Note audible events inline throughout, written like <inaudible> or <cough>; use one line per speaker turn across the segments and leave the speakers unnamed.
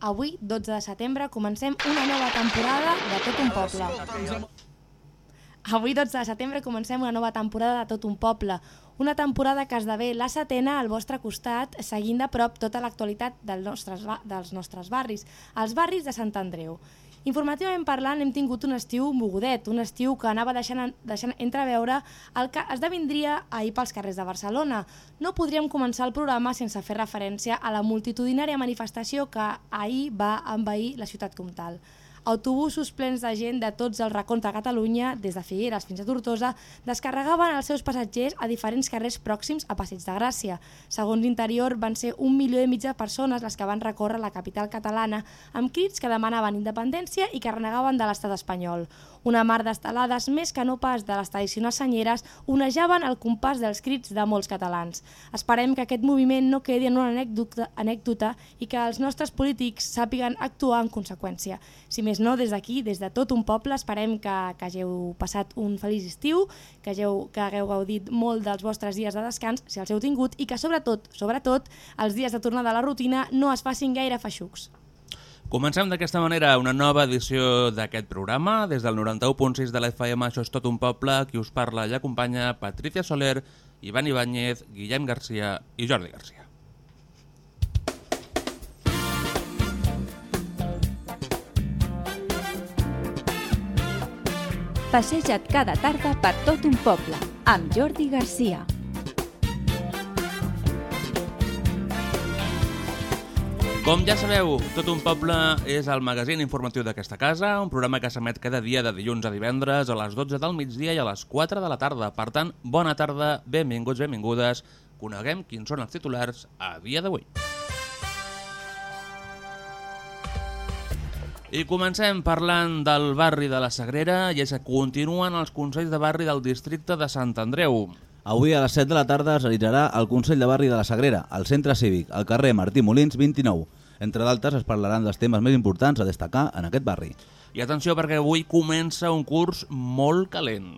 Avui, 12 de setembre, comencem una nova temporada de Tot un Poble. Avui, 12 de setembre, comencem una nova temporada de Tot un Poble, una temporada que esdevé la setena al vostre costat, seguint de prop tota l'actualitat del nostres, dels nostres barris, els barris de Sant Andreu. Informativament parlant, hem tingut un estiu mogudet, un estiu que anava deixant, deixant entreveure el que esdevindria ahir pels carrers de Barcelona. No podríem començar el programa sense fer referència a la multitudinària manifestació que ahir va envair la ciutat comtal. Autobusos plens de gent de tots els racons de Catalunya, des de Figueres fins a Tortosa, descarregaven els seus passatgers a diferents carrers pròxims a Passeig de Gràcia. Segons Interior, van ser un milió i de persones les que van recórrer la capital catalana amb crits que demanaven independència i que renegaven de l'estat espanyol. Una mar d'estelades, més que no pas de les tradicionals senyeres, onejaven el compàs dels crits de molts catalans. Esperem que aquest moviment no quedi en una anècdota, anècdota i que els nostres polítics sàpiguen actuar en conseqüència. Si més no, des d'aquí, des de tot un poble, esperem que, que hàgiu passat un feliç estiu, que, hàgiu, que hagueu gaudit molt dels vostres dies de descans, si els heu tingut, i que sobretot, sobretot, els dies de tornada a la rutina no es facin gaire feixucs.
Comencem d'aquesta manera una nova edició d'aquest programa. Des del 91.6 de la FM, això és tot un poble, qui us parla i acompanya Patricia Soler, Ivan Ibáñez, Guillem Garcia i Jordi Garcia.
Passeja't cada tarda per tot un poble, amb Jordi Garcia.
Com ja sabeu, Tot un poble és el magazín informatiu d'aquesta casa, un programa que s'emet cada dia de dilluns a divendres a les 12 del migdia i a les 4 de la tarda. Per tant, bona tarda, benvinguts, benvingudes. Coneguem quins són els titulars a dia d'avui. I comencem parlant del barri de la Sagrera i és que continuen els Consells de Barri del districte de Sant Andreu.
Avui a les 7 de la tarda es realitzarà el Consell de Barri de la Sagrera, al Centre Cívic, al carrer Martí Molins 29. Entre d'altres es parlaran dels temes més importants a destacar en aquest barri.
I atenció perquè avui comença un curs molt calent.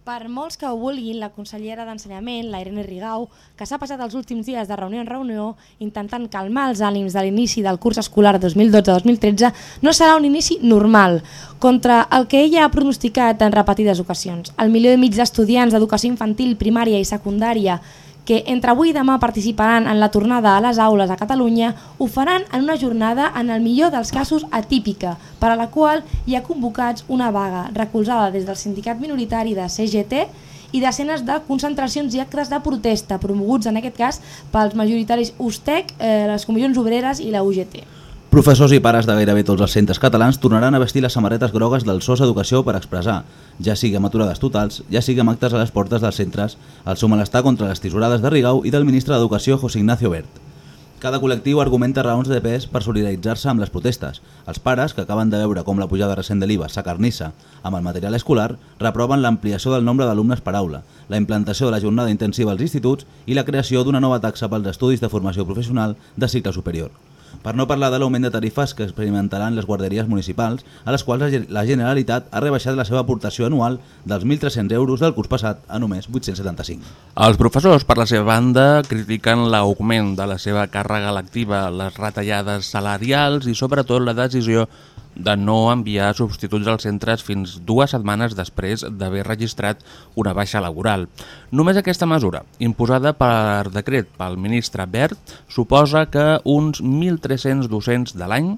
Per molts que ho vulguin, la consellera d'Ensenyament, la Irene Rigau, que s'ha passat els últims dies de reunió en reunió intentant calmar els ànims de l'inici del curs escolar 2012-2013, no serà un inici normal, contra el que ella ha pronosticat en repetides ocasions. El milió i mig d'estudiants d'educació infantil, primària i secundària que entre avui i demà participaran en la tornada a les aules a Catalunya ho faran en una jornada en el millor dels casos atípica, per a la qual hi ha convocats una vaga recolzada des del sindicat minoritari de CGT i desenes de concentracions i actes de protesta promoguts en aquest cas pels majoritaris USTEC, eh, les comissions obreres i la UGT.
Professors i pares de gairebé tots els centres catalans tornaran a vestir les samarretes grogues del SOS Educació per expressar, ja sigui amb aturades totals, ja sigui amb actes a les portes dels centres, el seu malestar contra les tisorades de Rigau i del ministre d'Educació José Ignacio Bert. Cada col·lectiu argumenta raons de pes per solidaritzar-se amb les protestes. Els pares, que acaben de veure com la pujada recent de l'IVA s'acarnissa amb el material escolar, reproven l'ampliació del nombre d'alumnes per aula, la implantació de la jornada intensiva als instituts i la creació d'una nova taxa pels estudis de formació professional de cicle superior per no parlar de l'augment de tarifes que experimentaran les guarderies municipals, a les quals la Generalitat ha rebaixat la seva aportació anual dels 1.300 euros del curs passat a només 875.
Els professors, per la seva banda, critiquen l'augment de la seva càrrega lectiva, les retallades salarials i sobretot la decisió de no enviar substituts als centres fins dues setmanes després d'haver registrat una baixa laboral. Només aquesta mesura, imposada per decret pel ministre Bert, suposa que uns 1.300 docents de l'any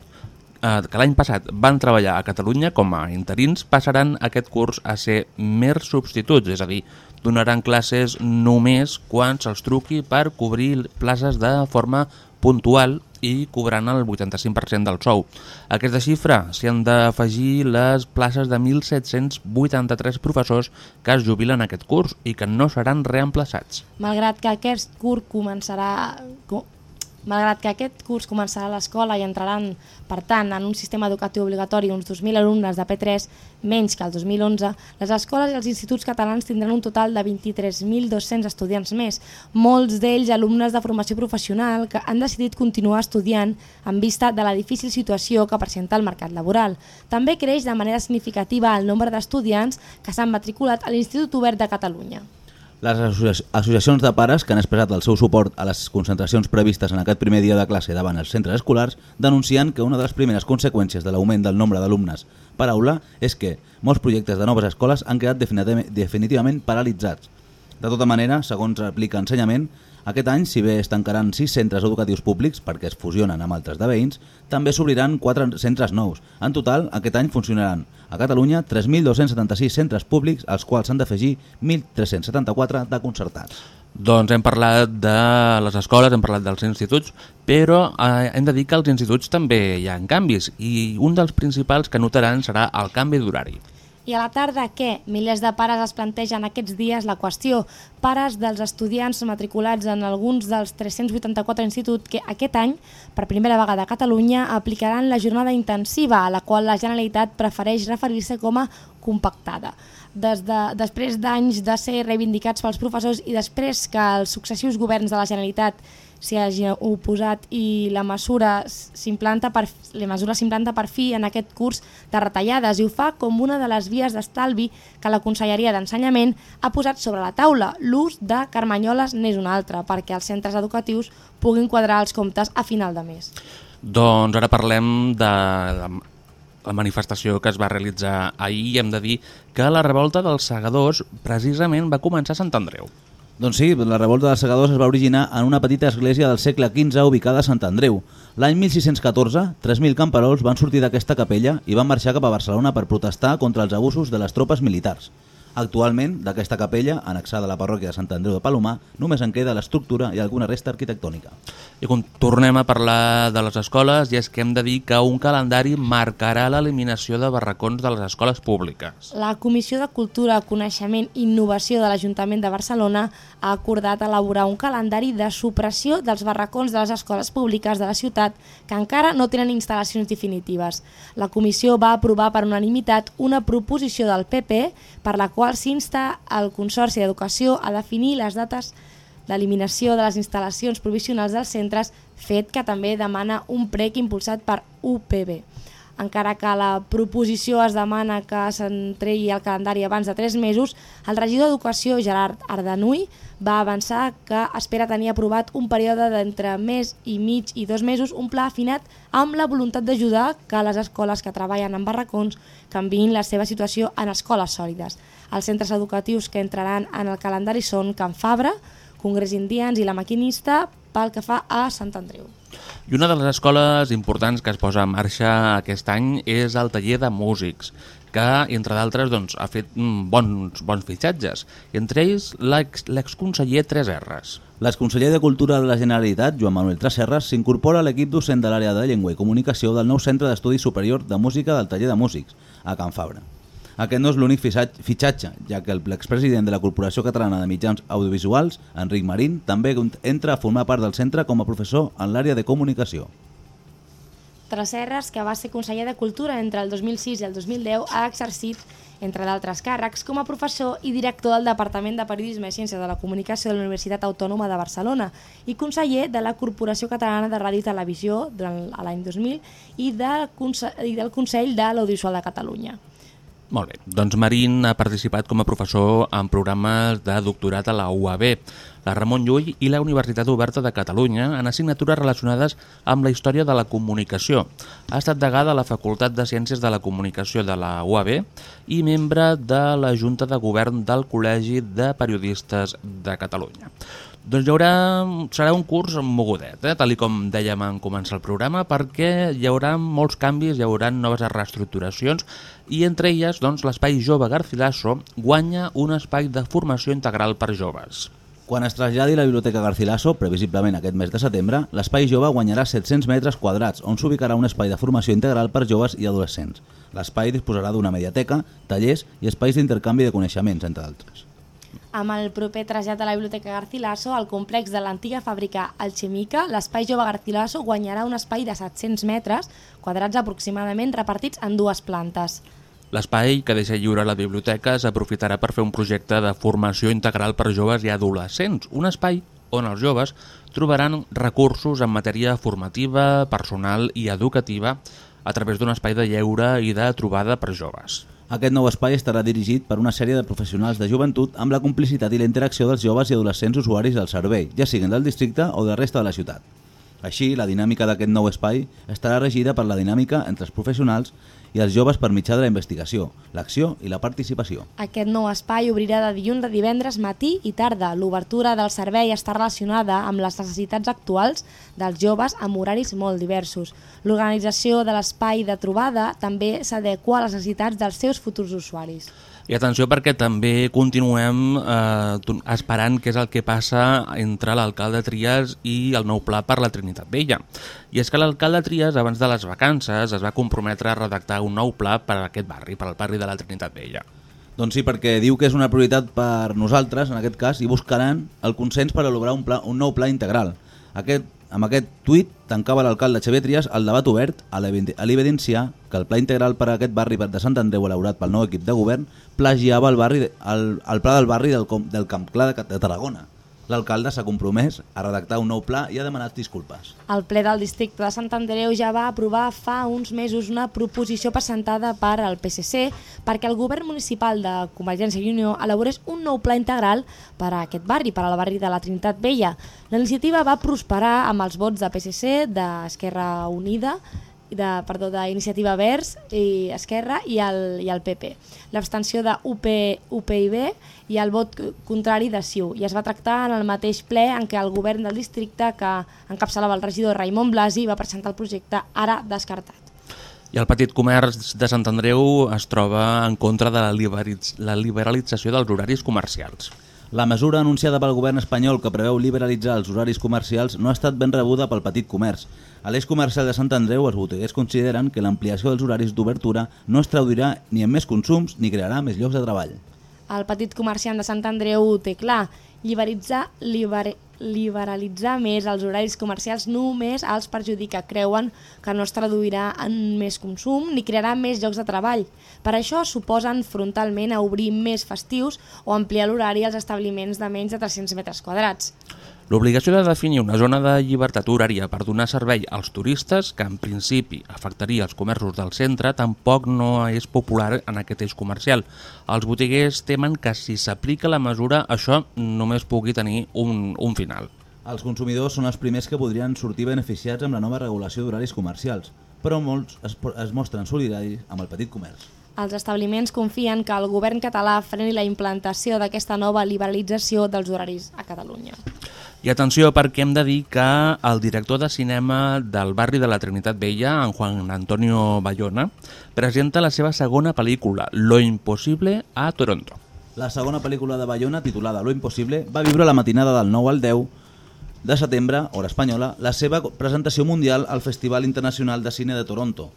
eh, que l'any passat van treballar a Catalunya com a interins passaran aquest curs a ser mers substituts, és a dir, donaran classes només quan se'ls truqui per cobrir places de forma puntual i cobrant el 85% del sou. A aquesta xifra s'hi han d'afegir les places de 1.783 professors que es jubilen aquest curs i que no seran reemplaçats.
Malgrat que aquest curs començarà Malgrat que aquest curs començarà a l'escola i entraran, per tant, en un sistema educatiu obligatori uns 2.000 alumnes de P3, menys que el 2011, les escoles i els instituts catalans tindran un total de 23.200 estudiants més, molts d'ells alumnes de formació professional que han decidit continuar estudiant en vista de la difícil situació que presenta el mercat laboral. També creix de manera significativa el nombre d'estudiants que s'han matriculat a l'Institut Obert de Catalunya.
Les associa associacions de pares que han expressat el seu suport a les concentracions previstes en aquest primer dia de classe davant els centres escolars denuncien que una de les primeres conseqüències de l'augment del nombre d'alumnes per aula és que molts projectes de noves escoles han quedat definitivament paralitzats. De tota manera, segons aplica ensenyament, aquest any, si bé es tancaran 6 centres educatius públics perquè es fusionen amb altres de veïns, també s'obriran 4 centres nous. En total, aquest any funcionaran a Catalunya 3.276 centres públics, als quals s'han d'afegir 1.374 de concertats.
Doncs hem parlat de les escoles, hem parlat dels instituts, però eh, hem de dir que als instituts també hi ha canvis i un dels principals que notaran serà el canvi d'horari.
I a la tarda què? Milers de pares es plantegen aquests dies la qüestió. Pares dels estudiants matriculats en alguns dels 384 instituts que aquest any, per primera vegada a Catalunya, aplicaran la jornada intensiva, a la qual la Generalitat prefereix referir-se com a compactada. Des de, després d'anys de ser reivindicats pels professors i després que els successius governs de la Generalitat s'hi hagi oposat i la mesura s'implanta per, la mesura s'implanta per fi en aquest curs de retallades i ho fa com una de les vies d'estalvi que la Conselleria d'Ensenyament ha posat sobre la taula. L'ús de carmanyoles n'és una altra perquè els centres educatius puguin quadrar els comptes a final de mes.
Doncs ara parlem de la manifestació que es va realitzar ahir i hem de dir que la revolta dels segadors precisament va començar a Sant Andreu.
Doncs sí, la revolta dels segadors es va originar en una petita església del segle XV ubicada a Sant Andreu. L'any 1614, 3.000 camperols van sortir d'aquesta capella i van marxar cap a Barcelona per protestar contra els abusos de les tropes militars. Actualment, d'aquesta capella, annexada a la parròquia de Sant Andreu de Palomar, només en queda l'estructura i alguna resta arquitectònica.
I quan tornem a parlar de les escoles, i és que hem de dir que un calendari marcarà l'eliminació de barracons de les escoles públiques.
La Comissió de Cultura, Coneixement i Innovació de l'Ajuntament de Barcelona ha acordat elaborar un calendari de supressió dels barracons de les escoles públiques de la ciutat que encara no tenen instal·lacions definitives. La comissió va aprovar per unanimitat una proposició del PP per la qual qual s'insta al Consorci d'Educació a definir les dates d'eliminació de les instal·lacions provisionals dels centres, fet que també demana un prec impulsat per UPB encara que la proposició es demana que s'entregui el calendari abans de 3 mesos, el regidor d'Educació, Gerard Ardanui, va avançar que espera tenir aprovat un període d'entre mes i mig i dos mesos un pla afinat amb la voluntat d'ajudar que les escoles que treballen en barracons canviïn la seva situació en escoles sòlides. Els centres educatius que entraran en el calendari són Can Fabra, Congrés Indians i La Maquinista pel que fa a Sant Andreu.
I una de les escoles importants que es posa en marxa aquest any és el taller de músics, que, entre d'altres, doncs, ha fet mm, bons, bons fitxatges, entre ells l'exconseller Tres R's.
L'exconseller de Cultura de la Generalitat, Joan Manuel Tresserres, s'incorpora a l'equip docent de l'àrea de llengua i comunicació del nou Centre d'Estudi Superior de Música del Taller de Músics, a Can Fabra. Aquest no és l'únic fitxatge, ja que l'expresident de la Corporació Catalana de Mitjans Audiovisuals, Enric Marín, també entra a formar part del centre com a professor en l'àrea de comunicació.
Traserres, que va ser conseller de Cultura entre el 2006 i el 2010, ha exercit, entre d'altres càrrecs, com a professor i director del Departament de Periodisme i Ciències de la Comunicació de la Universitat Autònoma de Barcelona i conseller de la Corporació Catalana de Ràdio i Televisió durant l'any 2000 i, de, i del Consell de l'Audiovisual de Catalunya.
Molt bé, doncs Marín ha participat com a professor en programes de doctorat a la UAB, la Ramon Llull i la Universitat Oberta de Catalunya en assignatures relacionades amb la història de la comunicació. Ha estat degada a la Facultat de Ciències de la Comunicació de la UAB i membre de la Junta de Govern del Col·legi de Periodistes de Catalunya. Doncs hi haurà, serà un curs mogudet, eh? tal com dèiem en començar el programa, perquè hi haurà molts canvis, hi haurà noves reestructuracions i entre elles doncs, l'espai jove Garcilaso guanya un espai de formació integral per joves.
Quan es traslladi la Biblioteca Garcilaso, previsiblement aquest mes de setembre, l'espai jove guanyarà 700 metres quadrats, on s'ubicarà un espai de formació integral per joves i adolescents. L'espai disposarà d'una mediateca, tallers i espais d'intercanvi de coneixements, entre altres.
Amb el proper trasllat a la Biblioteca Garcilaso, al complex de l'antiga fàbrica Alchemica, l'Espai Jove Garcilaso guanyarà un espai de 700 metres quadrats aproximadament repartits en dues plantes.
L'espai que deixa lliure la biblioteca s'aprofitarà per fer un projecte de formació integral per joves i adolescents, un espai on els joves trobaran recursos en matèria formativa, personal i educativa a través d'un espai de lleure i de trobada per joves.
Aquest nou espai estarà dirigit per una sèrie de professionals de joventut amb la complicitat i la interacció dels joves i adolescents usuaris del servei, ja siguin del districte o de la resta de la ciutat. Així, la dinàmica d'aquest nou espai estarà regida per la dinàmica entre els professionals i els joves per mitjà de la investigació, l'acció i la participació.
Aquest nou espai obrirà de dilluns a divendres matí i tarda. L'obertura del servei està relacionada amb les necessitats actuals dels joves amb horaris molt diversos. L'organització de l'espai de trobada també s'adequa a les necessitats dels seus futurs usuaris.
I atenció perquè també continuem eh, esperant què és el que passa entre l'alcalde Trias i el nou pla per la Trinitat Vella. I és que l'alcalde Trias, abans de les vacances, es va comprometre a redactar un nou pla per a aquest barri, per al barri de la Trinitat Vella.
Doncs sí, perquè diu que és una prioritat per nosaltres, en aquest cas, i buscaran el consens per elaborar un, pla, un nou pla integral. Aquest, amb aquest tuit tancava l'alcalde Xavier el debat obert a l'evidenciar que el pla integral per a aquest barri de Sant Andreu elaborat pel nou equip de govern plagiava el, barri, el, el pla del barri del, del Camp Clar de, de Tarragona. L'alcalde s'ha compromès a redactar un nou pla i ha demanat disculpes.
El ple del districte de Sant Andreu ja va aprovar fa uns mesos una proposició presentada per al PSC perquè el govern municipal de Convergència i Unió elaborés un nou pla integral per a aquest barri, per al barri de la Trinitat Vella. La iniciativa va prosperar amb els vots de PSC, d'Esquerra Unida, de, perdó, d'Iniciativa Verds i Esquerra i el, i el PP. L'abstenció de UP, UPIB i el vot contrari de CiU. I es va tractar en el mateix ple en què el govern del districte que encapçalava el regidor Raimon Blasi va presentar el projecte ara descartat.
I el petit comerç de Sant Andreu es troba en contra de la, la liberalització dels horaris comercials.
La mesura anunciada pel govern espanyol que preveu liberalitzar els horaris comercials no ha estat ben rebuda pel petit comerç. A l'eix comercial de Sant Andreu, els botiguers consideren que l'ampliació dels horaris d'obertura no es traduirà ni en més consums ni crearà més llocs de treball.
El petit comerciant de Sant Andreu ho té clar. Liberalitzar, liber, liberalitzar més els horaris comercials només els perjudica. Creuen que no es traduirà en més consum ni crearà més llocs de treball. Per això suposen frontalment a obrir més festius o ampliar l'horari als establiments de menys de 300 metres quadrats.
L'obligació de definir una zona de llibertat horària per donar servei als turistes, que en principi afectaria els comerços del centre, tampoc no és popular en aquest eix comercial. Els botiguers temen que si s'aplica la mesura això només pugui tenir un, un final.
Els consumidors són els primers que podrien sortir beneficiats amb la nova regulació d'horaris comercials, però molts es, es mostren solidaris amb el petit comerç.
Els establiments confien que el govern català freni la implantació d'aquesta nova liberalització dels horaris a Catalunya.
I atenció perquè hem de dir que el director de cinema del barri de la Trinitat Vella, en Juan Antonio Bayona, presenta la seva segona pel·lícula, Lo imposible, a Toronto.
La segona pel·lícula de Bayona, titulada Lo Impossible, va viure la matinada del 9 al 10 de setembre, hora espanyola, la seva presentació mundial al Festival Internacional de Cine de Toronto.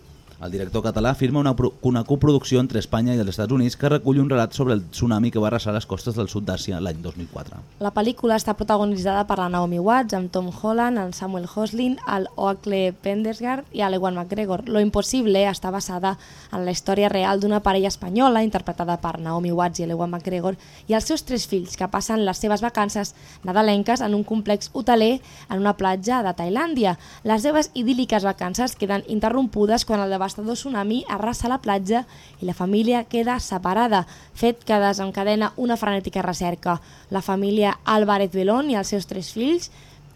El director català firma una, una coproducció entre Espanya i els Estats Units que recull un relat sobre el tsunami que va arrasar les costes del sud d'Àsia l'any 2004.
La pel·lícula està protagonitzada per la Naomi Watts, amb Tom Holland, el Samuel Hoslin, el Oakley Pendersgard i l'Ewan McGregor. Lo Impossible està basada en la història real d'una parella espanyola interpretada per Naomi Watts i l'Ewan McGregor i els seus tres fills que passen les seves vacances nadalenques en un complex hoteler en una platja de Tailàndia. Les seves idíl·liques vacances queden interrompudes quan el devastador tsunami arrasa la platja i la família queda separada, fet que desencadena una frenètica recerca. La família Álvarez Belón i els seus tres fills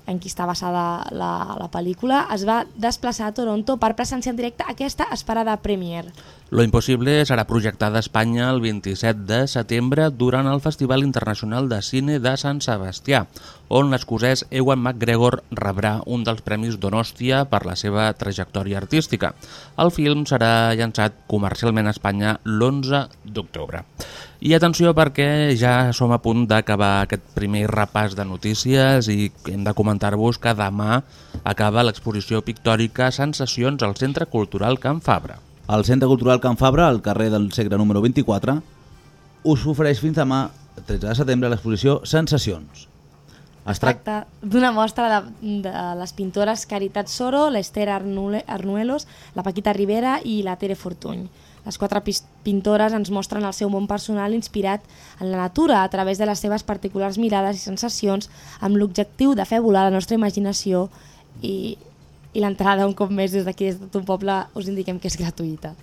en qui està basada la, la pel·lícula, es va desplaçar a Toronto per presenciar en directe aquesta esperada premiere.
Lo impossible serà projectada a Espanya el 27 de setembre durant el Festival Internacional de Cine de Sant Sebastià, on l'escocès Ewan McGregor rebrà un dels premis Donòstia per la seva trajectòria artística. El film serà llançat comercialment a Espanya l'11 d'octubre. I atenció perquè ja som a punt d'acabar aquest primer repàs de notícies i hem de comentar-vos que demà acaba l'exposició pictòrica Sensacions al Centre Cultural Can Fabra.
El Centre Cultural Can Fabra, al carrer del Segre número 24, us ofereix fins demà, 13 de setembre, l'exposició Sensacions. Es
tracta d'una mostra de, de les pintores Caritat Soro, Arnule- Arnuelos, la Paquita Rivera i la Tere Fortuny. Les quatre pintores ens mostren el seu món personal inspirat en la natura a través de les seves particulars mirades i sensacions amb l'objectiu de fer volar la nostra imaginació i, i l'entrada un cop més des d'aquí des de tot un poble us indiquem que és gratuïta.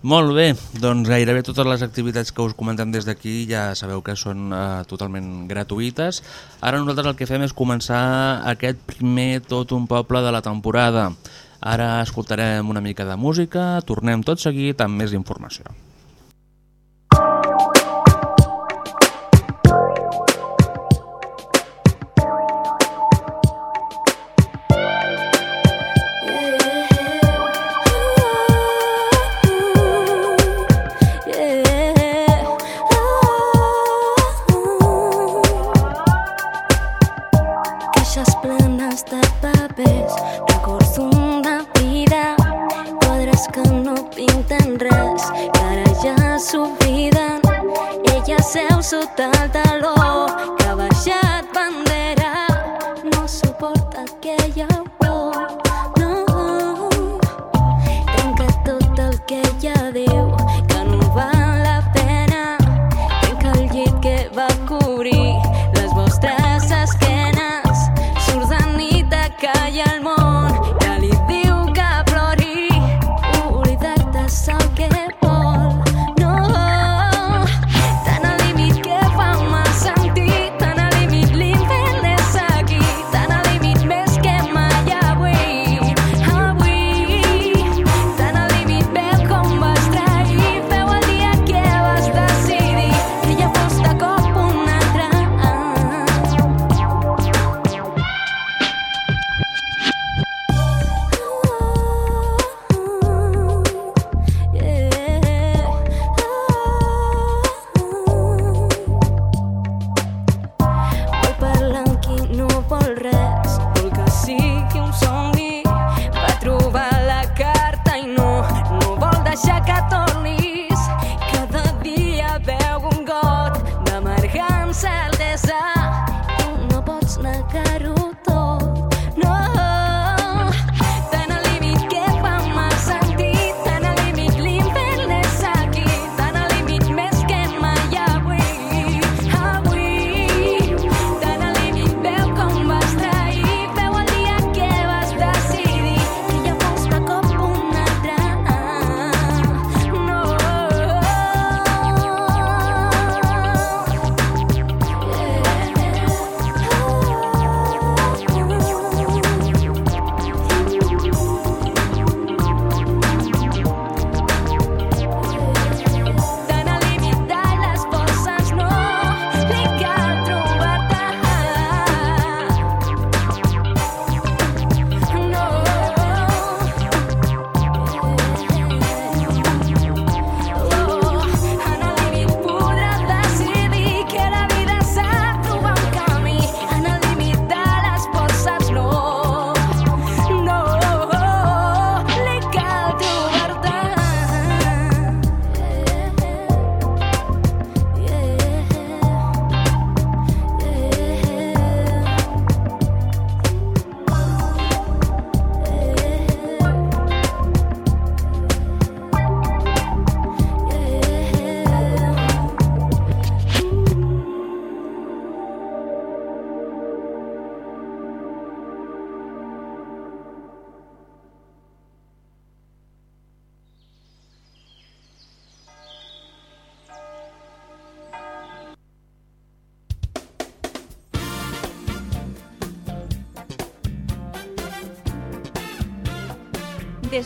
Molt bé, doncs gairebé totes les activitats que us comentem des d'aquí ja sabeu que són uh, totalment gratuïtes. Ara nosaltres el que fem és començar aquest primer Tot un poble de la temporada. Ara escoltarem una mica de música, tornem tot seguit amb més informació.
tàltalo caballat bandera. No suporta aquella por no tanca tot el que ja diu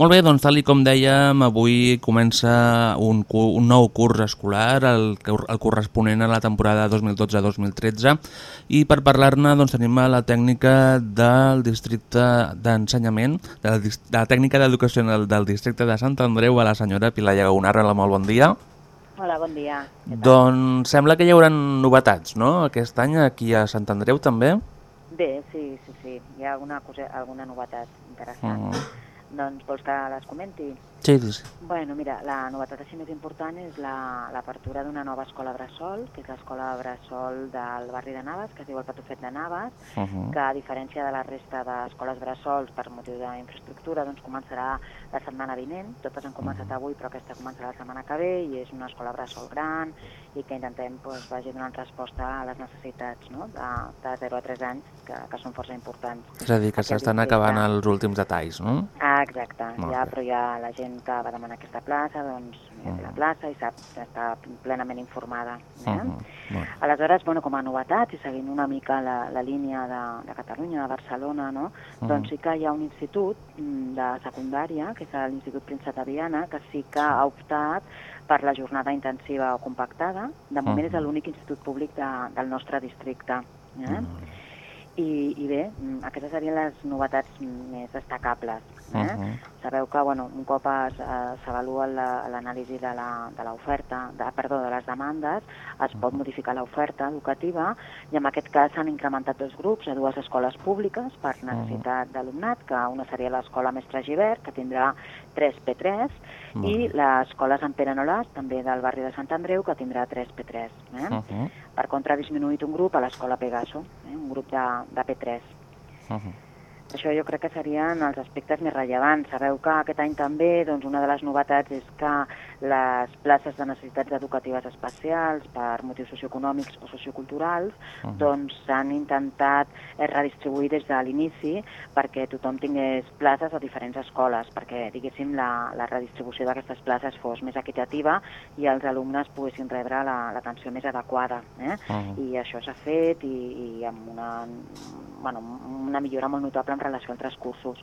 Molt bé, doncs tal i com dèiem, avui comença un, un nou curs escolar, el, el corresponent a la temporada 2012-2013, i per parlar-ne doncs, tenim a la tècnica del districte d'ensenyament, de, de la tècnica d'educació del, del districte de Sant Andreu, a la senyora Pilar Llagunar. Hola, molt bon dia.
Hola, bon dia.
Doncs sembla que hi haurà novetats, no?, aquest any aquí a Sant Andreu també.
Bé, sí, sí, sí. Hi ha alguna, cosa, alguna novetat interessant.
Mhm.
Doncs vols que les comenti?
Sí, sí.
Bueno, mira, la novetat així més important és la- l'apertura d'una nova escola bressol, que és l'escola bressol del barri de Navas, que es diu el Patufet de Navas,
Uh -huh.
que a diferència de la resta d'escoles bressols per motiu d'infraestructura, doncs començarà la setmana vinent. Totes han començat avui, però aquesta començarà la setmana que ve i és una escola bressol gran i que intentem doncs, vagi donant resposta a les necessitats no? de, de 0 a 3 anys, que, que són força importants.
És a dir, que s'estan acabant els últims detalls, no?
Ah, exacte,
Molt
ja,
bé.
però ja la gent que va demanar aquesta plaça, doncs ja té la
Mhm.
plaça i sap, està plenament informada. Eh?
Uh -huh.
Aleshores, bueno, com a novetat, i seguint una mica la, la línia de, de Catalunya, de Barcelona, no?
Mhm.
doncs sí que hi ha un institut mm, de secundària, que és l'Institut Princesa Viana, que sí que ha optat per la jornada intensiva o compactada. De moment és
Mhm.
l'únic institut públic de, del nostre districte. Eh?
Mhm.
I, I bé, mm, aquestes serien les novetats més destacables. Eh?
Mhm.
Sabeu que bueno, un cop eh, s'avalua la- l'anàlisi de la- de l'oferta, de, perdó, de les demandes, es pot modificar l'oferta educativa i en aquest cas s'han incrementat dos grups a dues escoles públiques per necessitat d'alumnat, que una seria l'escola Mestre Givert, que tindrà 3 P3,
Molt
i l'escola Sant Pere Nolàs, també del barri de Sant Andreu, que tindrà 3 P3. Eh?
Uh -huh.
Per contra, ha disminuït un grup a l'escola Pegaso, eh? un grup de, de P3.
Uh -huh.
Això jo crec que serien els aspectes més rellevants. Sabeu que aquest any també doncs, una de les novetats és que les places de necessitats educatives especials per motius socioeconòmics o socioculturals
Mhm.
doncs s'han intentat eh, redistribuir des de l'inici perquè tothom tingués places a diferents escoles, perquè diguéssim la, la redistribució d'aquestes places fos més equitativa i els alumnes poguessin rebre la- l'atenció més adequada. Eh?
Mhm.
i això s'ha fet i, i amb una, bueno, una millora molt notable en relació a altres cursos.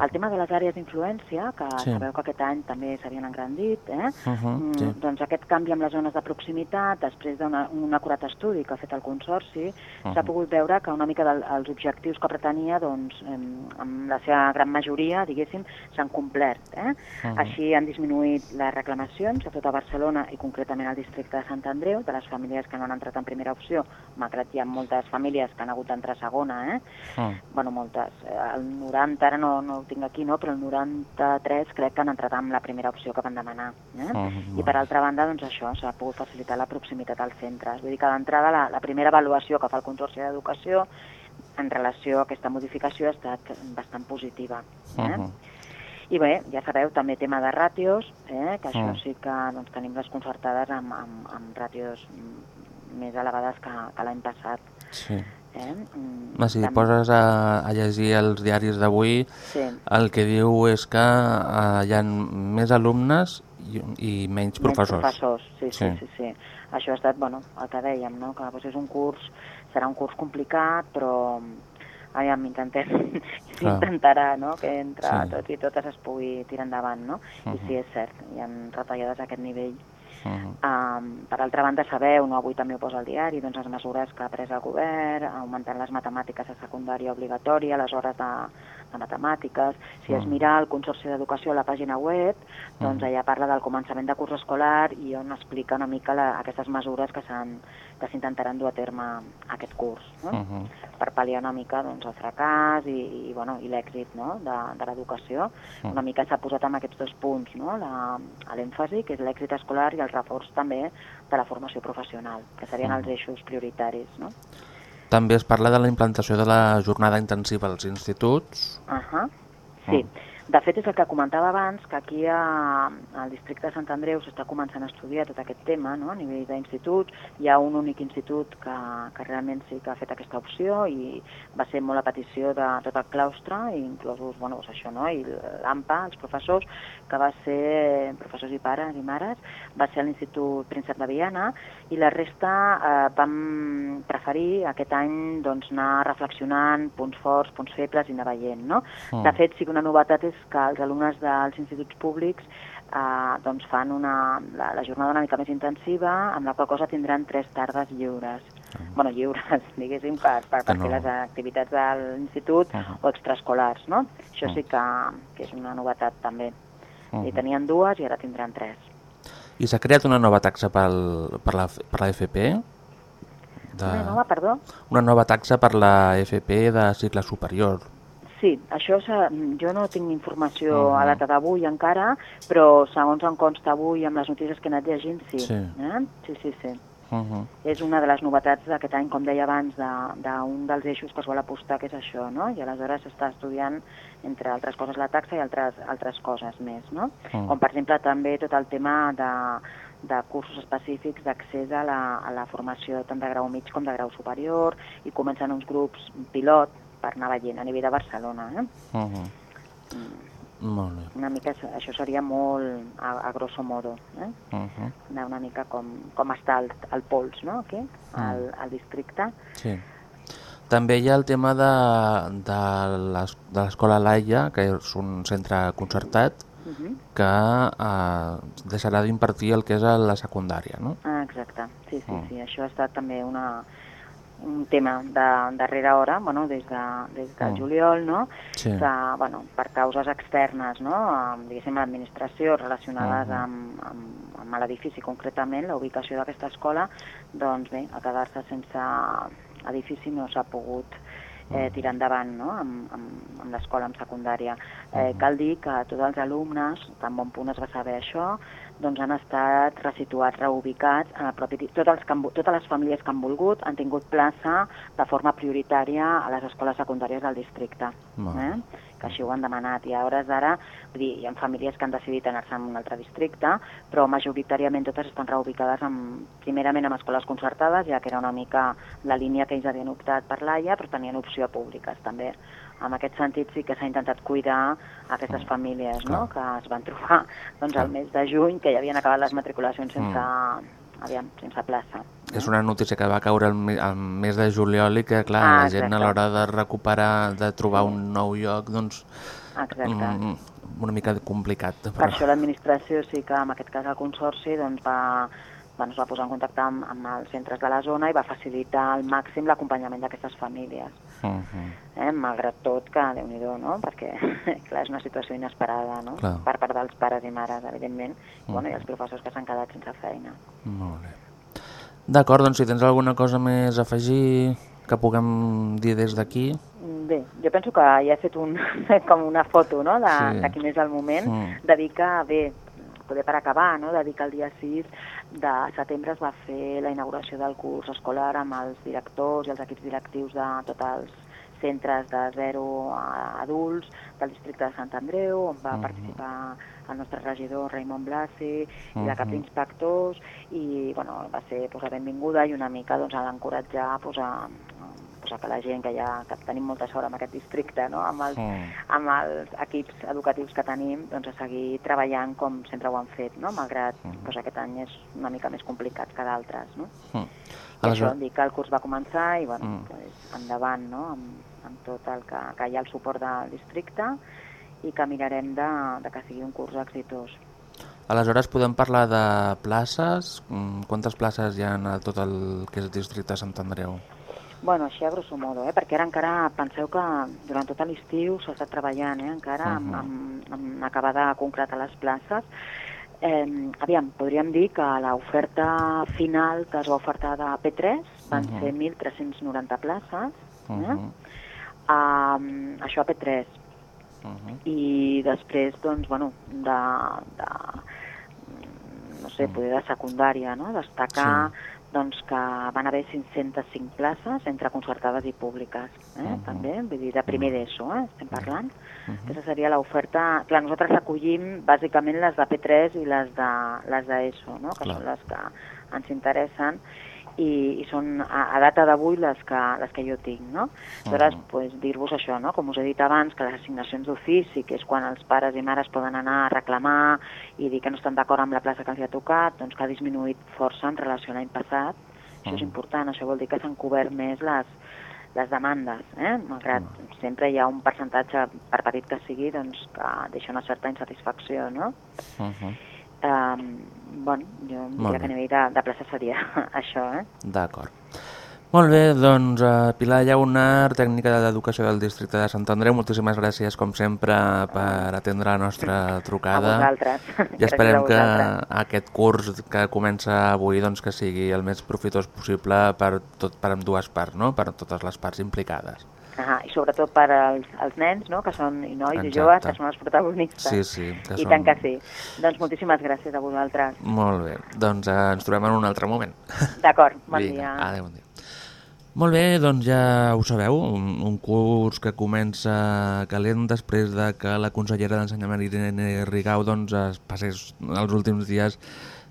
El tema de les àrees d'influència, que
Sí.
sabeu que aquest any també s'havien engrandit, eh?
Uh -huh.
Mm,
Sí.
doncs aquest canvi amb les zones de proximitat, després d'un acurat estudi que ha fet el Consorci, s'ha
Mhm.
pogut veure que una mica dels els objectius que pretenia, doncs, em, amb la seva gran majoria, diguéssim, s'han complert. Eh?
Mhm.
Així han disminuït les reclamacions, sobretot a Barcelona i concretament al districte de Sant Andreu, de les famílies que no han entrat en primera opció, malgrat hi ha moltes famílies que han hagut d'entrar a segona, eh?
Uh
bueno, moltes, eh, el 90, ara no, no ho tinc aquí, no? però el 93 crec que han entrat amb la primera opció que van demanar. Eh?
Mhm,
I per altra banda, doncs això, s'ha pogut facilitar la proximitat als centres. Vull dir que d'entrada la, la primera avaluació que fa el Consorci d'Educació en relació a aquesta modificació ha estat bastant positiva. Eh?
Mhm.
I bé, ja sabeu, també tema de ràtios, eh? que això
Mm.
sí que doncs, tenim les concertades amb, amb, amb ràtios més elevades que, que l'any passat.
Sí.
Eh? Mm,
si
tam-
poses a, a llegir els diaris d'avui,
Sí,
el que diu és que uh, hi ha més alumnes i, i menys professors.
Menys professors, sí, sí,
Sí.
sí, sí. Això ha estat, bueno, el que dèiem, no? que doncs, és un curs, serà un curs complicat, però aviam, intentem, <laughs>
Clar.
intentarà no? que entre
Sí.
tots i totes es pugui tirar endavant, no? I
Mhm.
sí, és cert, hi ha retallades a aquest nivell.
Mhm.
Um, per altra banda, sabeu, no, avui també ho posa al diari, doncs les mesures que ha pres el govern, augmentant les matemàtiques a secundària obligatòria, les hores de, de matemàtiques. Si es
Mm.
mira el Consorci d'Educació a la pàgina web, doncs
Mm.
allà parla del començament de curs escolar i on explica una mica la, aquestes mesures que s'han que s'intentaran dur a terme aquest curs, no?
Mhm.
per pal·liar una mica doncs, el fracàs i, i, bueno, i l'èxit no? de, de l'educació.
Mm.
Una mica s'ha posat amb aquests dos punts, no? l'èmfasi, que és l'èxit escolar, i el reforç també de la formació professional, que serien
Mm.
els eixos prioritaris. No?
També es parla de la implantació de la jornada intensiva als instituts.
Uh -huh. Sí,
Mm.
de fet és el que comentava abans, que aquí a, al districte de Sant Andreu s'està començant a estudiar tot aquest tema no? a nivell d'instituts. Hi ha un únic institut que, que realment sí que ha fet aquesta opció i va ser molt a petició de tot el claustre, i inclosos bueno, doncs això, no? i l'AMPA, els professors, que va ser professors i pares i mares, va ser l'Institut Príncep de Viana, i la resta eh, vam preferir aquest any doncs, anar reflexionant punts forts, punts febles i anar veient. No?
Mm.
De fet, sí que una novetat és que els alumnes dels instituts públics eh, doncs fan una, la, la jornada una mica més intensiva, amb la qual cosa tindran tres tardes lliures. bueno, lliures, <laughs> diguéssim, per, per, per
no.
fer les activitats de l'institut
Ahà.
o extraescolars, no? Això
Mm.
sí que, que és una novetat també.
Mhm.
I tenien dues i ara tindran tres.
I s'ha creat una nova taxa pel, per, la, per la FP? De...
Una nova, perdó?
Una nova taxa per la FP de cicle superior.
Sí, això jo no tinc informació
Mhm.
a data d'avui encara, però segons em consta avui amb les notícies que he anat llegint, sí.
Sí.
Eh? Sí, sí, sí.
Uh -huh.
És una de les novetats d'aquest any, com deia abans, de- d'un de, dels eixos que es vol apostar, que és això, no? I aleshores s'està estudiant, entre altres coses, la taxa i altres, altres coses més, no?
Mm.
Com, per exemple, també tot el tema de, de cursos específics d'accés a, la, a la formació tant de grau mig com de grau superior i comencen uns grups pilot per anar veient a nivell de Barcelona, eh?
Uh -huh. Molt bé.
Una mica això- això seria molt a, a grosso modo, eh?
Uh -huh.
anar una mica com, com està el, el pols, no?, aquí, al, al districte.
Sí. També hi ha el tema de, de l'es- de l'escola Laia, que és un centre concertat,
Uh -huh.
que eh, deixarà d'impartir el que és a la secundària, no?
Ah, exacte, sí, sí,
Mm.
sí, això ha estat també una, un tema de darrera hora, bueno, des, de, des del
Mm.
juliol, no?,
Sí.
que, bueno, per causes externes, no?, amb, diguéssim, l'administració relacionades
Mhm.
amb, amb, amb l'edifici concretament, la ubicació d'aquesta escola, doncs bé, a quedar-se sense edifici no s'ha pogut eh, tirar endavant no? amb, amb, amb l'escola en secundària. Eh,
Mhm.
cal dir que tots els alumnes, tan bon punt es va saber això, doncs han estat resituats, reubicats en el propi... Tots els que han, totes les famílies que han volgut han tingut plaça de forma prioritària a les escoles secundàries del districte.
Bé.
Eh? que així ho han demanat i a hores d'ara, hi ha famílies que han decidit anar-se a un altre districte, però majoritàriament totes estan reubicades amb, primerament amb escoles concertades, ja que era una mica la línia que ells havien optat per l'AIA, però tenien opció a públiques també. En aquest sentit sí que s'ha intentat cuidar aquestes famílies no? que es van trobar doncs, al mes de juny, que ja havien acabat les matriculacions sense, aviam, sense plaça.
És una notícia que va caure el, el mes de juliol i que, clar,
Ah,
la gent a l'hora de recuperar, de trobar un nou lloc, doncs,
Exacte.
mm, una mica complicat.
Per això l'administració sí que, en aquest cas el Consorci, doncs va, bueno, es va posar en contacte amb, amb els centres de la zona i va facilitar al màxim l'acompanyament d'aquestes famílies.
Uh -huh.
Eh? Malgrat tot, que déu nhi no? perquè <laughs> clar, és una situació inesperada no?
Clar.
per part dels pares i mares, evidentment, i, bueno, i els professors que s'han quedat sense feina.
Molt bé. D'acord, doncs si tens alguna cosa més a afegir que puguem dir des d'aquí...
Bé, jo penso que ja he fet un, <laughs> com una foto no? de,
Sí.
de quin és el moment,
Mm.
de dir que, bé, poder per acabar, no? de dir que el dia 6 de setembre es va fer la inauguració del curs escolar amb els directors i els equips directius de tots els centres de 0 a adults del districte de Sant Andreu, on va
Mhm.
participar el nostre regidor Raimon Blasi i la cap
Mhm.
d'inspectors i bueno, va ser pues, la benvinguda i una mica doncs, a l'encoratjar pues, a, a que la gent que ja que tenim molta sort en aquest districte, no? amb, els,
Mm.
amb els equips educatius que tenim, doncs, a seguir treballant com sempre ho han fet, no? malgrat
Mhm.
pues, aquest any és una mica més complicat que d'altres. No?
Mm.
I això,
Aleshores,
dir que el curs va començar i bueno,
Mm.
pues, endavant no? amb, amb tot el que, que hi ha el suport del districte i que mirarem de, de que sigui un curs exitós.
aleshores podem parlar de places. Mm, Quantes places hi ha a tot el que és el districte de Sant Andreu?
Bueno, així a grosso modo, eh? perquè ara encara penseu que durant tot l'estiu s'ha estat treballant, eh? encara amb,
Mhm.
amb, amb acabar de concretar les places. Eh, aviam, podríem dir que l'oferta final que es va ofertar de P3 van
Mhm.
ser 1.390 places, eh?
Mhm.
um, això a P3,
Mhm.
i després, doncs, bueno, de, de no sé, poder de secundària, no? Destacar doncs, que van haver 505 places entre concertades i públiques, eh?
Mhm.
també, vull dir, de primer d'ESO, eh? estem parlant.
Mhm.
Aquesta seria l'oferta... Clar, nosaltres recollim bàsicament les de P3 i les de les d'ESO, no? que
Clar.
són les que ens interessen i, i són a, a data d'avui les, que, les que jo tinc. No? Aleshores,
Mhm.
pues, dir-vos això, no? com us he dit abans, que les assignacions d'ofici, que és quan els pares i mares poden anar a reclamar i dir que no estan d'acord amb la plaça que els ha tocat, doncs que ha disminuït força en relació a l'any passat. Això és
Mhm.
important, això vol dir que s'han cobert més les, les demandes, eh? malgrat sempre hi ha un percentatge, per petit que sigui, doncs, que deixa una certa insatisfacció, no?
Uh -huh.
Um, bueno, jo diria que a nivell de, de plaça seria <laughs> això, eh?
D'acord. Molt bé, doncs uh, Pilar Llaunar, tècnica d'educació del districte de Sant Andreu, moltíssimes gràcies com sempre per atendre la nostra trucada.
A vosaltres.
I esperem que aquest curs que comença avui doncs, que sigui el més profitós possible per, tot, per ambdues parts, no? per totes les parts implicades.
Ah, I sobretot per als, als nens, no?, que són i nois
Exacte.
i joves, que són els protagonistes.
Sí, sí, que
I
són-
tant que sí. Doncs moltíssimes gràcies a vosaltres.
Molt bé, doncs uh, ens trobem en un altre moment.
D'acord, bon
Vinga,
dia.
Adéu, bon dia. Molt bé, doncs ja ho sabeu, un, un curs que comença calent després de que la consellera d'Ensenyament Irene Rigau doncs, es passés els últims dies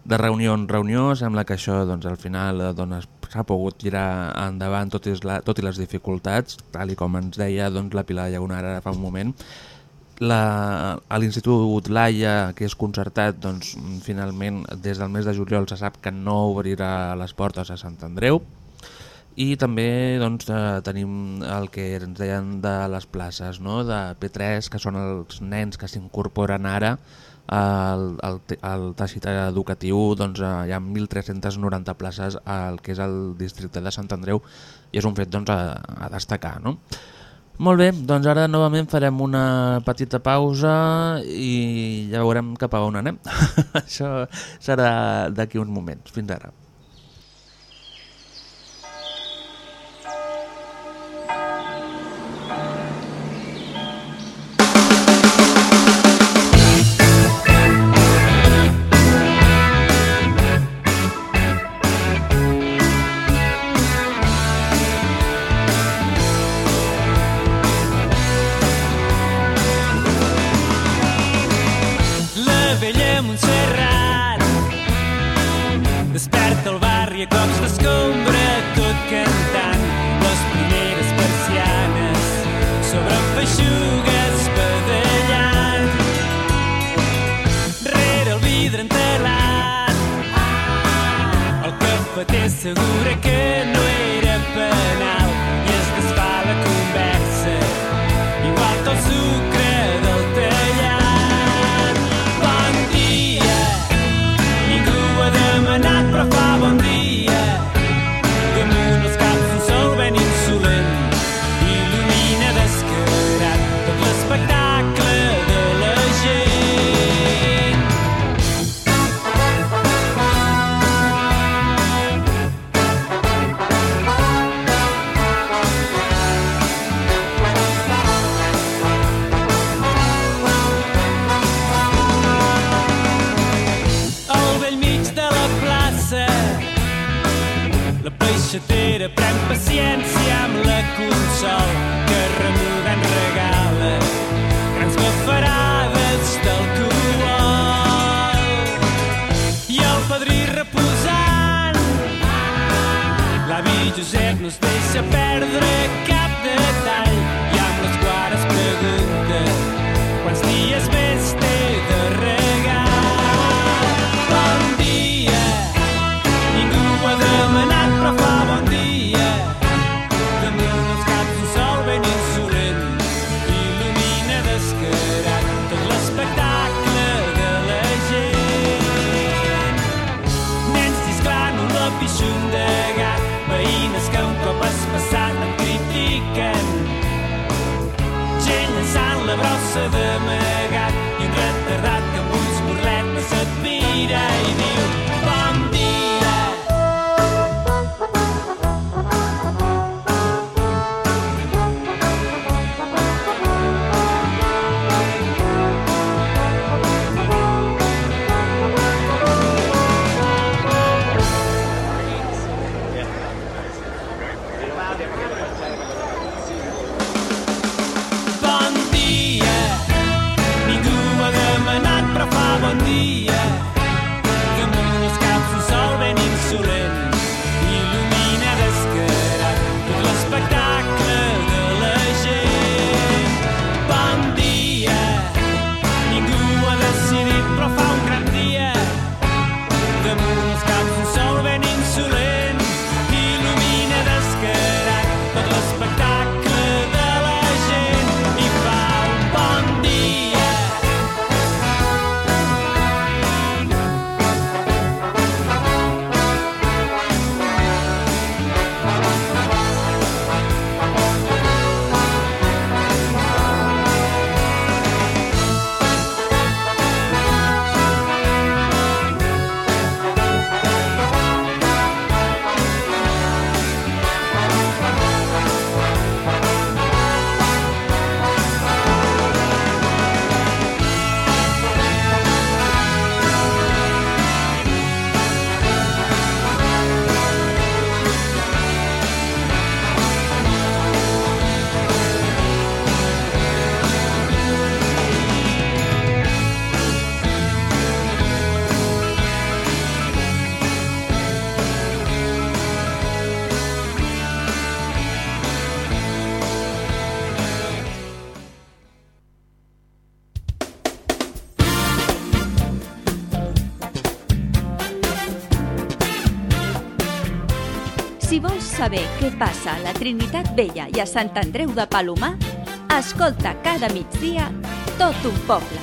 de reunió en reunió. Sembla que això doncs, al final eh, doncs, s'ha pogut girar endavant tot i, la, tot i les dificultats, tal i com ens deia doncs, la Pilar Llagunar ara fa un moment. La, a l'Institut Laia, que és concertat, doncs, finalment des del mes de juliol se sap que no obrirà les portes a Sant Andreu, i també doncs, eh, tenim el que ens deien de les places no? de P3, que són els nens que s'incorporen ara al, te- al teixit educatiu, doncs, eh, hi ha 1.390 places al que és el districte de Sant Andreu i és un fet doncs, a, a destacar. No? Molt bé, doncs ara novament farem una petita pausa i ja veurem cap a on anem. <laughs> Això serà d'aquí uns moments. Fins ara.
La peixatera pren paciència amb la consol que remugant regala grans bafarades d'alcohol. I el padrí reposant l'avi Josep no es deixa perdre cap
se ve mejor. Què passa a la Trinitat Vella i a Sant Andreu de Palomar, escolta cada migdia tot un poble.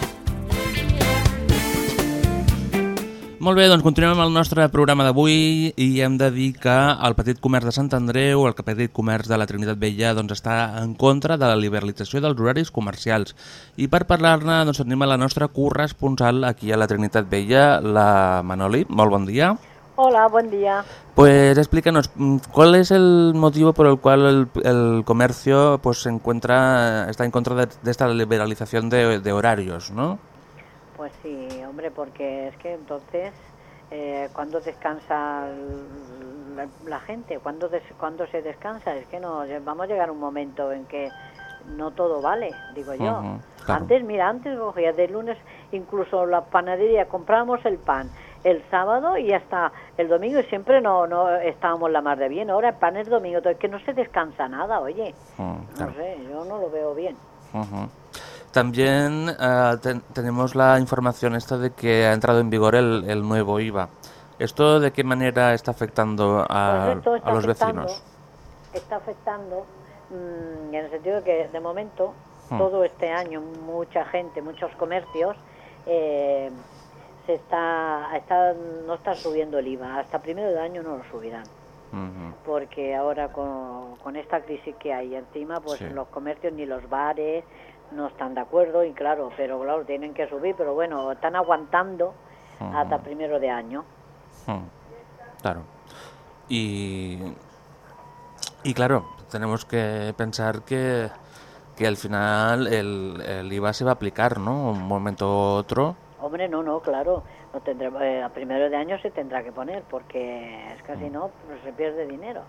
Molt bé, doncs continuem amb el nostre programa d'avui i hem de dir que el petit comerç de Sant Andreu, el petit comerç de la Trinitat Vella, doncs està en contra de la liberalització dels horaris comercials. I per parlar-ne doncs, tenim a la nostra corresponsal aquí a la Trinitat Vella, la Manoli. Molt bon dia.
Hola, buen día.
Pues explícanos, mm, ¿cuál es el motivo por el cual el, el comercio pues se encuentra, está en contra de, de esta liberalización de, de horarios, ¿no?
Pues sí, hombre, porque es que entonces, eh, ¿cuándo descansa la, la gente? ¿Cuándo, des- ¿Cuándo se descansa? Es que no, vamos a llegar a un momento en que no todo vale, digo yo.
Claro.
Antes, mira, antes cogía de lunes, incluso la panadería, comprábamos el pan el sábado y hasta el domingo y siempre no, no estábamos la mar de bien. Ahora el pan es domingo, es que no se descansa nada, oye.
Mm, claro.
No sé, yo no lo veo bien.
Ujú. También eh, ten- tenemos la información esta de que ha entrado en vigor el, el nuevo IVA. ¿Esto de qué manera está afectando a,
Pues está
a los
afectando-
vecinos?
Está afectando mm, en el sentido de que de momento
Hmm.
todo este año mucha gente, muchos comercios eh, se está, está no está subiendo el IVA. Hasta primero de año no lo subirán porque ahora con, con esta crisis que hay encima, pues
Sí.
los comercios ni los bares no están de acuerdo y claro, pero claro, tienen que subir, pero bueno, están aguantando hasta primero de año.
Claro. Y, y claro, tenemos que pensar que, que al final el, el IVA se va a aplicar, ¿no? Un momento u otro.
Hombre, no, no, claro, lo tendremos, eh, a primero de año se tendrá que poner porque es casi no, pues se pierde dinero.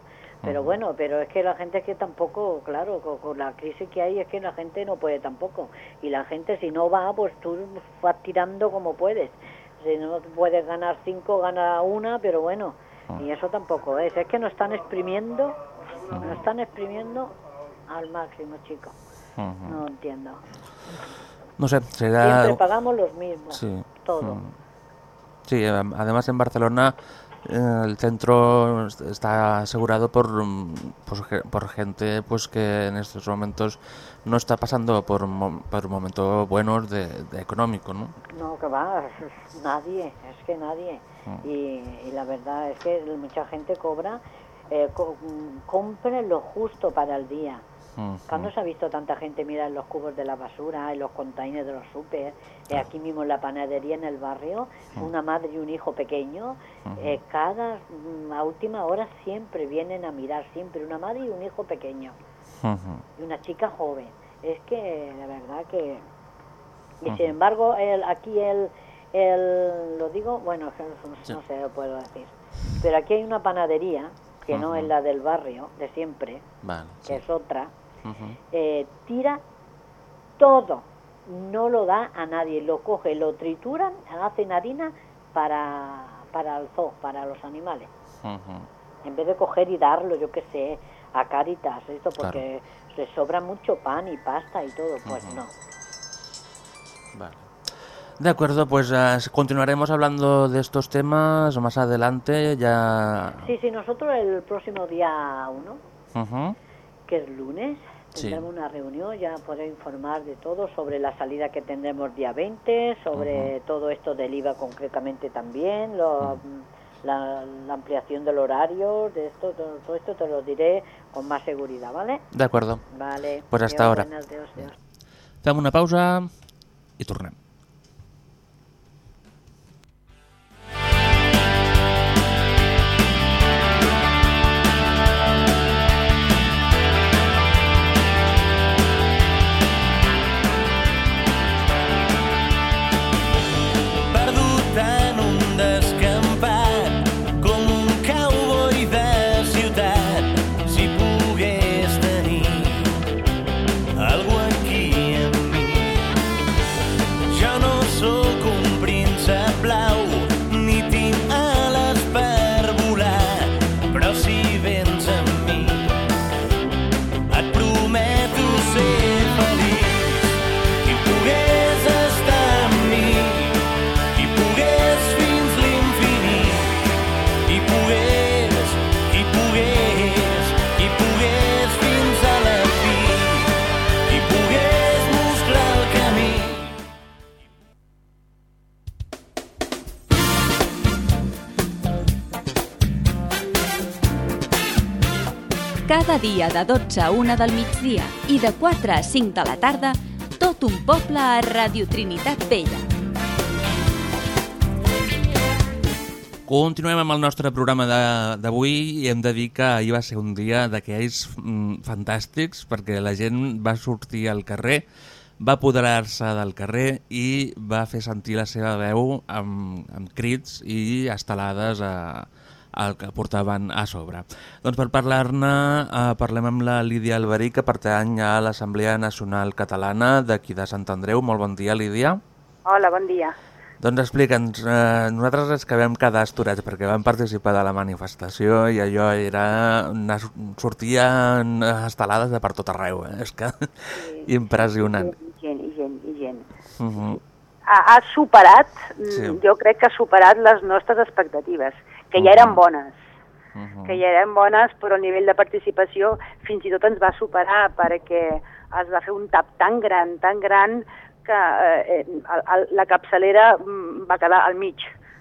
Pero
Ujú.
bueno, pero es que la gente es que tampoco, claro, con, con la crisis que hay es que la gente no puede tampoco. Y la gente si no va, pues tú vas tirando como puedes. Si no puedes ganar cinco, gana una, pero bueno, y eso tampoco es. Es que nos están exprimiendo, nos están exprimiendo al máximo, chicos. No entiendo.
No sé, será...
Siempre pagamos los mismos,
Sí.
todo.
Mm. Sí, em, además en Barcelona eh, el centro est- está asegurado por, mm, pues, por gente pues que en estos momentos no está pasando por, por momentos buenos de, de económico, ¿no?
No, que va, nadie, es que nadie.
Mm.
Y, y la verdad es que mucha gente cobra, eh, co- compra lo justo para el día.
Ujú.
¿Cuándo se ha visto tanta gente mirar los cubos de la basura, en los containers de los super, eh, aquí mismo en la panadería en el barrio, una madre y un hijo pequeño, eh, cada mm, a última hora siempre vienen a mirar, siempre una madre y un hijo pequeño y una chica joven. Es que la verdad que... Y sin embargo, el, aquí el, el... Lo digo, bueno, <laughs> no, no sé, lo puedo decir. Pero aquí hay una panadería, que no es la del barrio, de siempre,
Vale.
que
sí.
es otra, Eh, tira todo, no lo da a nadie, lo coge, lo trituran, hacen harina para, para el zoo, para los animales en vez de coger y darlo, yo qué sé, a Caritas, esto, porque le sobra mucho pan y pasta y todo, pues no.
Vale. De acuerdo, pues eh, continuaremos hablando de estos temas más adelante. Ya.
Sí, sí, nosotros el próximo día 1,
Ujú.
que es lunes,
Sí.
tendremos una reunión, ya podré informar de todo, sobre la salida que tendremos día 20, sobre todo esto del IVA concretamente también, lo- la, la ampliación del horario, de esto, todo, todo esto te lo diré con más seguridad, ¿vale?
De acuerdo.
Vale.
Pues hasta ahora.
buenas,
una pausa i tornem.
Dia de 12 a 1 del migdia i de 4 a 5 de la tarda, tot un poble a Radio Trinitat Vella.
Continuem amb el nostre programa d'avui i hem de dir que ahir va ser un dia d'aquells mm, fantàstics perquè la gent va sortir al carrer, va apoderar-se del carrer i va fer sentir la seva veu amb, amb crits i estelades a, el que portaven a sobre. Doncs per parlar-ne eh, parlem amb la Lídia Alberí que pertany a l'Assemblea Nacional Catalana d'aquí de Sant Andreu. Molt bon dia, Lídia.
Hola, bon dia.
Doncs explica'ns, eh, nosaltres que vam quedar asturats perquè vam participar de la manifestació i allò era... Una, sortien estelades de per tot arreu, eh? és que <laughs> impressionant.
I gent, i gent, i gent.
Uh -huh.
Ha, ha superat,
Sí.
jo crec que ha superat les nostres expectatives, que ja eren bones,
Uh -huh.
que ja eren bones, però el nivell de participació fins i tot ens va superar perquè es va fer un tap tan gran, tan gran, que eh, eh, el, el, la capçalera mm, va quedar al mig,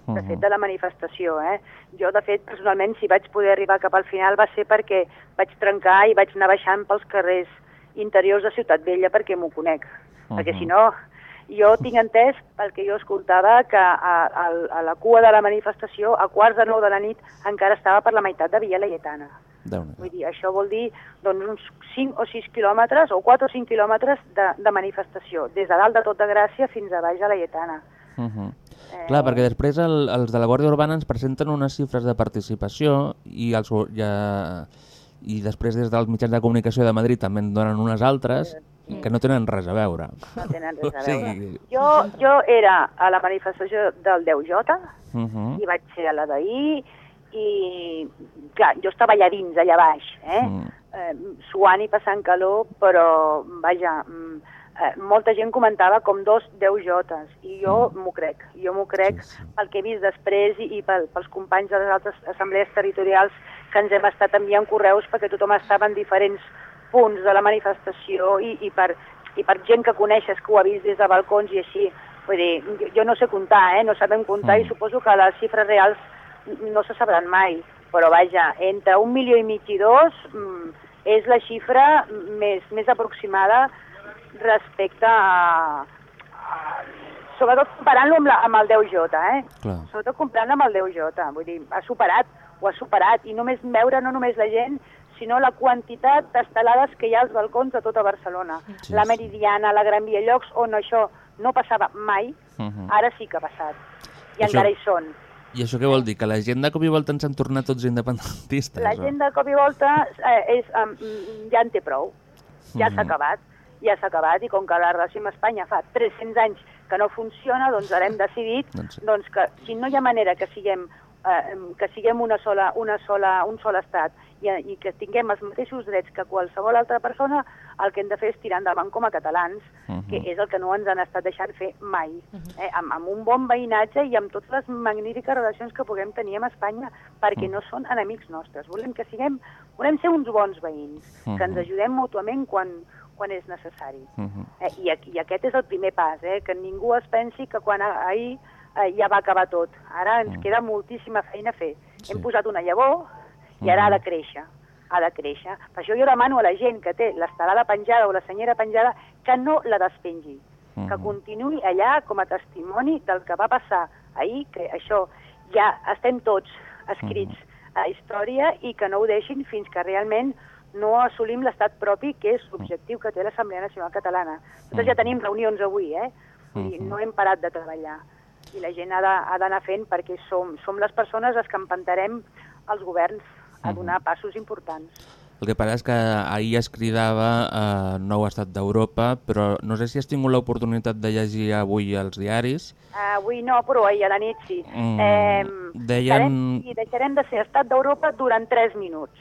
de fet, de la manifestació. Eh? Jo, de fet, personalment, si vaig poder arribar cap al final va ser perquè vaig trencar i vaig anar baixant pels carrers interiors de Ciutat Vella perquè m'ho conec. Perquè
Mhm.
si no, jo tinc entès, pel que jo escoltava, que a, a, a la cua de la manifestació, a quarts de nou de la nit, encara estava per la meitat de Villa Laietana. Vull dir, això vol dir doncs, uns 5 o 6 quilòmetres, o 4 o 5 quilòmetres de, de manifestació, des de dalt de tot de Gràcia fins a baix de Laietana.
Uh -huh.
Eh,
Clar, perquè després el, els de la Guàrdia Urbana ens presenten unes xifres de participació i, els, ja, i després des dels mitjans de comunicació de Madrid també en donen unes altres que no tenen res a veure.
No tenen res a <laughs>
O
veure.
sigui-
Jo, jo era a la manifestació del 10J,
Uh -huh.
i vaig ser a la d'ahir, i clar, jo estava allà dins, allà baix, eh?
Mm.
eh suant i passant calor, però vaja, mm, eh, molta gent comentava com dos 10 jotes, i jo m'ho crec, jo m'ho crec
Sí, sí.
pel que he vist després i, i pel, pels companys de les altres assemblees territorials que ens hem estat enviant correus perquè tothom estava en diferents punts de la manifestació i, i, per, i per gent que coneixes que ho ha vist des de balcons i així. Vull dir, jo, jo no sé comptar, eh? no sabem comptar
Mm.
i suposo que les xifres reals no se sabran mai, però vaja, entre un milió i mig i dos mm, és la xifra més, més aproximada respecte a, a sobretot comparant-lo amb, la, amb el 10J, eh?
Clar.
Sobretot comparant amb el 10J, vull dir, ha superat, ho ha superat, i només veure no només la gent, sinó la quantitat d'estelades que hi ha als balcons de tota Barcelona.
Sí,
la. Meridiana, la Gran Via, llocs on això no passava mai,
Uh -huh.
ara sí que ha passat. I
Això-
encara hi són.
I això què vol dir? Que la gent de cop i volta ens han tornat tots independentistes?
La gent de cop i volta eh, és, um, ja en té prou, ja s'ha
Mhm.
acabat, ja s'ha acabat, i com que la relació amb Espanya fa 300 anys que no funciona, doncs ara hem decidit <laughs>
Doncs sí.
doncs que si no hi ha manera que siguem eh, que siguem una sola, una sola, un sol estat i, i que tinguem els mateixos drets que qualsevol altra persona, el que hem de fer és tirar endavant com a catalans,
Mhm.
que és el que no ens han estat deixant fer mai, eh, amb, amb un bon veïnatge i amb totes les magnífiques relacions que puguem tenir amb Espanya, perquè no són enemics nostres. Volem que siguem, volem ser uns bons veïns, que ens
Mhm.
ajudem mútuament quan, quan és necessari.
Uh -huh.
Eh, i, aquí- I aquest és el primer pas, eh, que ningú es pensi que quan ahir eh, ja va acabar tot. Ara ens
Mm.
queda moltíssima feina a fer.
Sí.
Hem posat una llavor i ara ha de créixer. Ha de créixer. Per això jo demano a la gent que té l'estelada penjada o la senyera penjada que no la despengi, que
Mhm.
continuï allà com a testimoni del que va passar ahir, que això ja estem tots escrits a història i que no ho deixin fins que realment no assolim l'estat propi, que és l'objectiu que té l'Assemblea Nacional Catalana. Nosaltres ja tenim reunions avui, eh? Dir,
Mhm.
no hem parat de treballar. I la gent ha d'anar fent perquè som, som les persones les que empantarem els governs a
Mhm.
donar passos importants.
El que passa és que ahir es cridava eh, nou estat d'Europa, però no sé si has tingut l'oportunitat de llegir avui els diaris.
Avui no, però ahir a la nit sí.
Mm,
Eh,
deien-
I deixarem de ser estat d'Europa durant 3 minuts.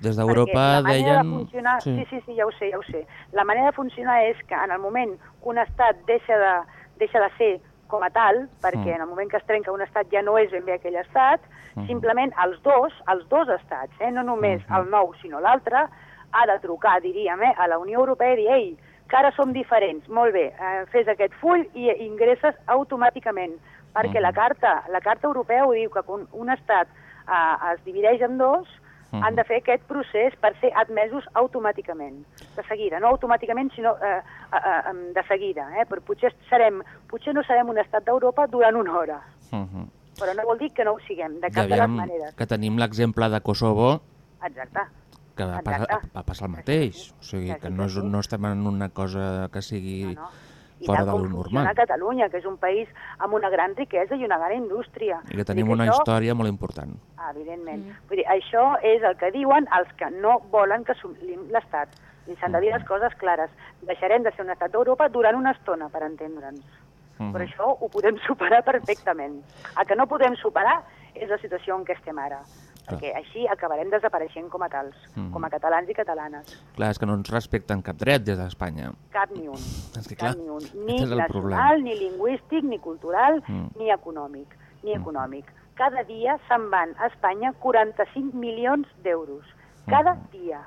Des d'Europa deien...
De funcionar, sí. sí, sí, ja ho sé, ja ho sé. La manera de funcionar és que en el moment que un estat deixa de, deixa de ser com a tal, perquè
Mm.
en el moment que es trenca un estat ja no és ben bé aquell estat,
Mhm.
simplement els dos, els dos estats, eh, no només
Mhm.
el nou sinó l'altre, ha de trucar, diríem, eh, a la Unió Europea i dir, ei, que ara som diferents, molt bé, eh, fes aquest full i ingresses automàticament, perquè
Mhm.
la carta, la carta europea ho diu que quan un estat eh, es divideix en dos, uh -huh. han de fer aquest procés per ser admesos automàticament, de seguida, no automàticament, sinó eh, eh, eh, de seguida. Eh? Però potser, serem, potser no serem un estat d'Europa durant una hora,
Uh -huh.
però no vol dir que no ho siguem, de cap de les
aviam
maneres.
que tenim l'exemple de Kosovo,
Exacte.
que va,
Exacte.
passar, va passar el mateix. O sigui,
Que
no, és, no estem en una cosa que sigui
No, no. I
fora
tal
de
com
normal.
Catalunya, que és un país amb una gran riquesa i una gran indústria.
I que tenim
Vull dir
una
això,
història molt important.
Evidentment. Mm. Vull dir, això és el que diuen els que no volen que assumim l'Estat. I s'han de dir les coses clares. Deixarem de ser un estat d'Europa durant una estona, per entendre'ns.
Mhm.
Però això ho podem <laughs> superar perfectament. El que no podem superar és la situació en què estem ara. Perquè així acabarem desapareixent com a tals,
Mhm.
com a catalans i catalanes.
Clar, és que no ens respecten cap dret des d'Espanya.
Cap ni un.
És que
Cap
clar,
ni un. Ni nacional,
problema.
ni lingüístic, ni cultural,
Mm.
ni econòmic. Ni econòmic. Cada dia se'n van a Espanya 45 milions d'euros. Cada dia.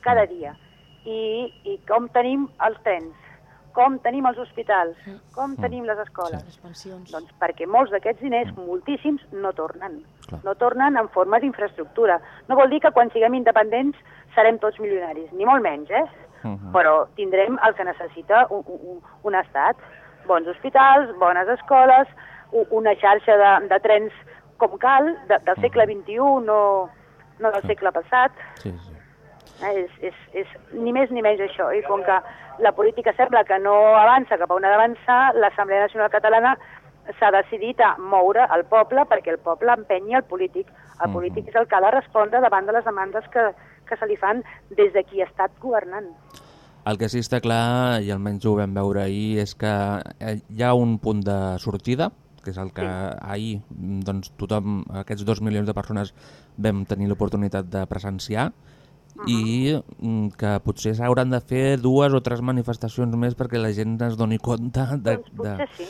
Cada dia. I, I com tenim els trens? Com tenim els hospitals? Com tenim les escoles?
Les pensions.
Doncs perquè molts d'aquests diners, moltíssims, no tornen.
Clar.
No tornen en forma d'infraestructura. No vol dir que quan siguem independents serem tots milionaris, ni molt menys, eh?
Mhm.
Però tindrem el que necessita un, un, un estat. Bons hospitals, bones escoles, una xarxa de, de trens com cal, de, del segle XXI, no, no del segle passat.
Sí, sí.
Eh, és, és, és ni més ni menys això. I com que la política sembla que no avança cap a on ha d'avançar, l'Assemblea Nacional Catalana s'ha decidit a moure el poble perquè el poble empenyi el polític. El
Mhm.
polític és el que ha de respondre davant de les demandes que, que se li fan des de qui ha estat governant.
El que sí està clar, i almenys ho vam veure ahir, és que eh, hi ha un punt de sortida, que és el que ahir mm, doncs, tothom, aquests dos milions de persones, vam tenir l'oportunitat de presenciar, i mm, que potser s'hauran de fer dues o tres manifestacions més perquè la gent es doni compte de,
Doncs
de,
sí.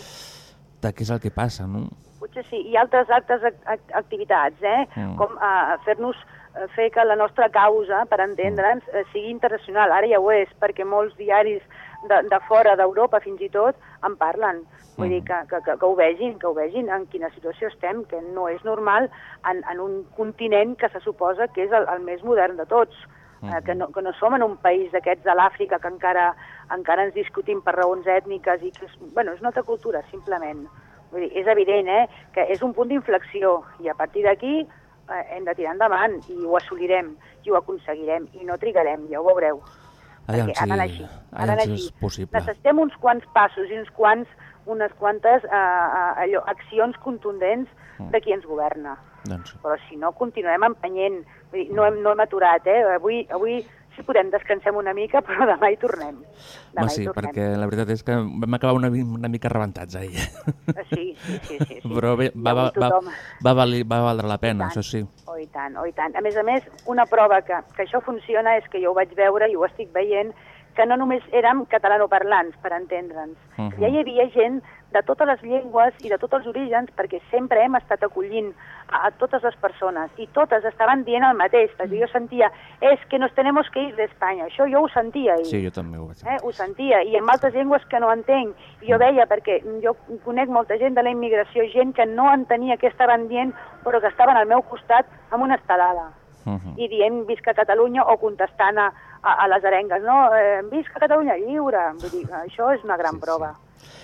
de què és el que passa, no?
Potser sí. I altres ac- activitats, eh?
Mm.
com eh, fer-nos eh, fer que la nostra causa, per entendre'ns, eh, sigui internacional. Ara ja ho és, perquè molts diaris de, de fora d'Europa fins i tot en parlen. Vull dir que, que, que, que ho vegin, que ho vegin en quina situació estem, que no és normal en, en un continent que se suposa que és el, el més modern de tots. Eh, que, no, que no som en un país d'aquests de l'Àfrica que encara, encara ens discutim per raons ètniques i que és, bueno, és una altra cultura, simplement. Vull dir, és evident eh, que és un punt d'inflexió i a partir d'aquí eh, hem de tirar endavant i ho assolirem i ho aconseguirem i no trigarem, ja ho veureu.
Aviam
Perquè
si,
així.
Si
així.
és possible.
Necessitem uns quants passos i uns quants, unes quantes eh, eh, allò, accions contundents
Mm.
de qui ens governa.
Doncs.
Però si no, continuem empenyent. Vull dir, no, hem, no hem aturat, eh? Avui, avui si podem descansem una mica, <laughs> però demà hi tornem. Demà
Home, sí,
hi tornem.
perquè la veritat és que vam acabar una, una mica rebentats ahir.
Eh, Sí, sí, sí. sí, sí. <laughs>
Però bé, va, va, va, va, valer, va valdre la pena,
tant.
això sí.
Oh, i tant, oh, i tant. A més a més, una prova que, que això funciona és que jo ho vaig veure i ho estic veient, que no només érem catalanoparlants, per entendre'ns.
Mhm.
Ja hi havia gent de totes les llengües i de tots els orígens, perquè sempre hem estat acollint a, a totes les persones, i totes estaven dient el mateix, perquè jo sentia, és que nos tenemos que ir d'Espanya, això jo ho sentia ahir.
Sí, jo també ho vaig
eh, ho sentia, i en altres llengües que no entenc. I jo veia, perquè jo conec molta gent de la immigració, gent que no entenia què estaven dient, però que estaven al meu costat amb una estelada
Mhm.
i dient visca Catalunya o contestant a, a, a les arengues, no? Eh, visca Catalunya lliure. Vull dir, això és una gran
Sí, sí.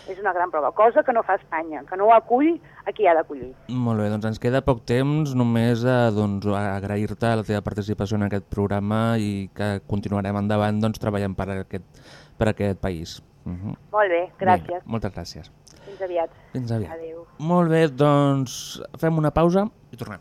És una gran prova, cosa que no fa Espanya, que no ho acull a qui ha d'acollir.
Molt bé, doncs ens queda poc temps, només eh, doncs, agrair-te la teva participació en aquest programa i que continuarem endavant doncs, treballant per aquest, per aquest país. Uh -huh.
Molt bé, gràcies.
moltes gràcies.
Fins aviat.
Fins aviat.
Adéu.
Molt bé, doncs fem una pausa i tornem.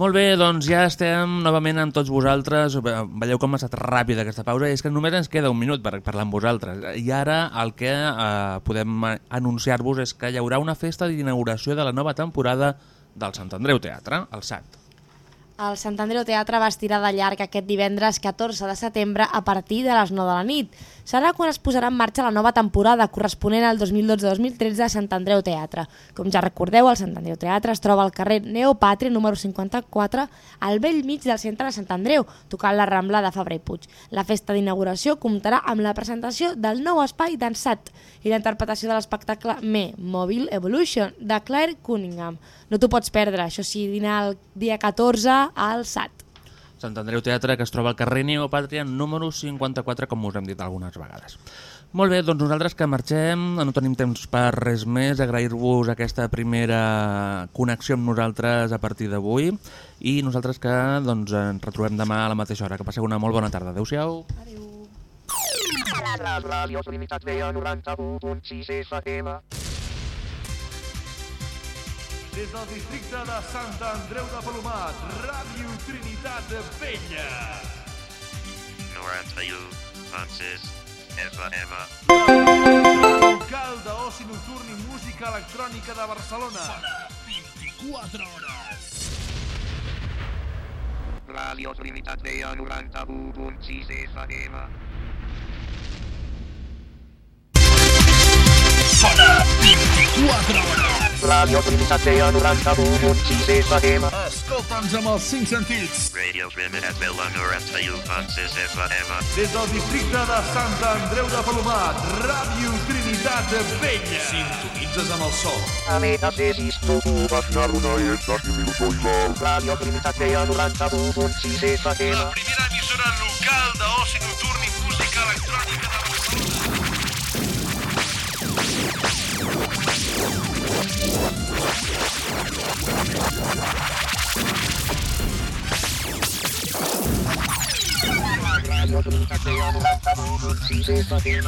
Molt bé, doncs ja estem novament amb tots vosaltres. Ve- Veieu com ha estat ràpida aquesta pausa. És que només ens queda un minut per parlar amb vosaltres. I ara el que eh, podem anunciar-vos és que hi haurà una festa d'inauguració de la nova temporada del Sant Andreu Teatre, el SAT.
El Sant Andreu Teatre va estirar de llarg aquest divendres 14 de setembre a partir de les 9 de la nit. Serà quan es posarà en marxa la nova temporada corresponent al 2012-2013 de Sant Andreu Teatre. Com ja recordeu, el Sant Andreu Teatre es troba al carrer Neopatri número 54 al vell mig del centre de Sant Andreu, tocant la Rambla de Fabra i Puig. La festa d'inauguració comptarà amb la presentació del nou espai d'ensat i la interpretació de l'espectacle Me, Mobile Evolution, de Claire Cunningham. No t'ho pots perdre, això sí, dinar el dia 14 al SAT.
Sant Andreu Teatre, que es troba al carrer Neopàtria, número 54, com us hem dit algunes vegades. Molt bé, doncs nosaltres que marxem, no tenim temps per res més, agrair-vos aquesta primera connexió amb nosaltres a partir d'avui i nosaltres que doncs, ens retrobem demà a la mateixa hora. Que passeu una molt bona tarda. Adéu-siau.
Les ràdios limitats veia 91.6 FM.
Des del districte de Sant Andreu de Palomat, Ràdio Trinitat Vella.
91.6 FM.
Local d'oci nocturn i música electrònica de Barcelona.
24 hores.
Ràdios limitats veia 91.6 FM.
Sona 24 hores.
Ràdios limitats veia 91.6 FM.
Escolta'ns amb els cinc sentits.
Radio Limitats veia 91.6 FM.
Des del districte de Sant Andreu de Palomat, Ràdio Trinitat Vella. Sintonitzes amb el sol.
Amenaces tu Barcelona i el Tati Minuto Ràdio Limitats veia 91.6 FM.
La primera emissora local d'oci nocturn
Ràdio Limitats veia 91.6 FM.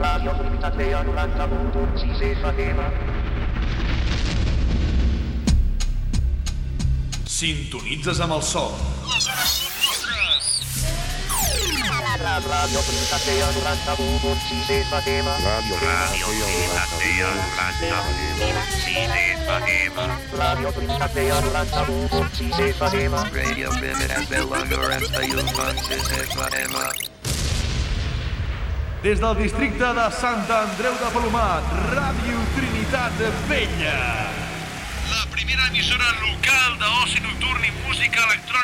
Ràdio Limitats veia 91.6 FM.
Sintonitzes amb el sol.
Ràdio Limitats veia 91.6 FM. Ràdio Limitats veia 91.6 FM. Ràdio Limitats veia 91.6 FM. Radio Limitats veia 91.6 FM.
Des del districte de Sant Andreu de Palomat, Ràdio Trinitat Vella. La primera emissora local d'oci nocturn i música electrònica